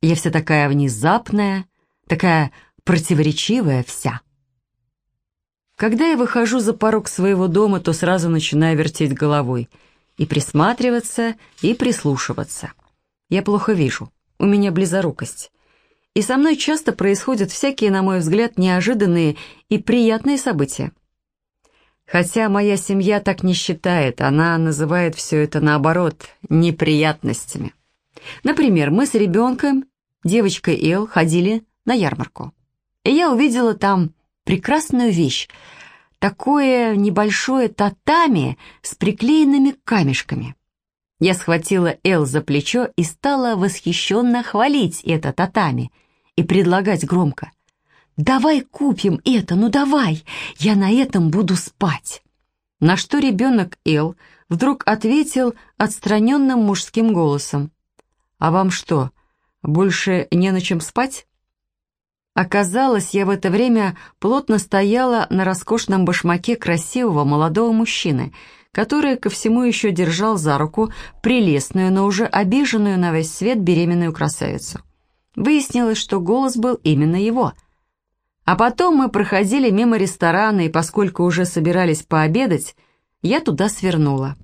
Я вся такая внезапная, такая противоречивая вся. Когда я выхожу за порог своего дома, то сразу начинаю вертеть головой и присматриваться, и прислушиваться. Я плохо вижу, у меня близорукость. И со мной часто происходят всякие, на мой взгляд, неожиданные и приятные события. Хотя моя семья так не считает, она называет все это, наоборот, неприятностями. Например, мы с ребенком, девочкой Эл, ходили на ярмарку. И я увидела там прекрасную вещь. Такое небольшое татами с приклеенными камешками. Я схватила Эл за плечо и стала восхищенно хвалить это татами и предлагать громко. «Давай купим это, ну давай, я на этом буду спать». На что ребенок Эл вдруг ответил отстраненным мужским голосом. «А вам что, больше не на чем спать?» Оказалось, я в это время плотно стояла на роскошном башмаке красивого молодого мужчины, который ко всему еще держал за руку прелестную, но уже обиженную на весь свет беременную красавицу. Выяснилось, что голос был именно его. А потом мы проходили мимо ресторана, и поскольку уже собирались пообедать, я туда свернула.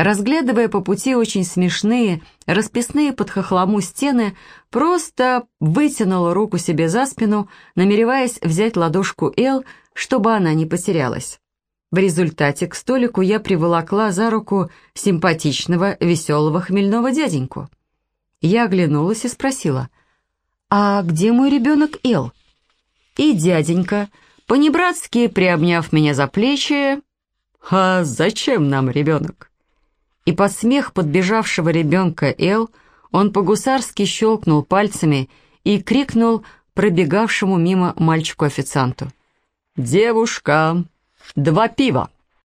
Разглядывая по пути очень смешные, расписные под хохлому стены, просто вытянула руку себе за спину, намереваясь взять ладошку Эл, чтобы она не потерялась. В результате к столику я приволокла за руку симпатичного, веселого хмельного дяденьку. Я оглянулась и спросила, «А где мой ребенок Эл?» И дяденька, понебратски приобняв меня за плечи, «А зачем нам ребенок?» И под смех подбежавшего ребенка Эл он по-гусарски щелкнул пальцами и крикнул пробегавшему мимо мальчику-официанту. «Девушка, два пива!»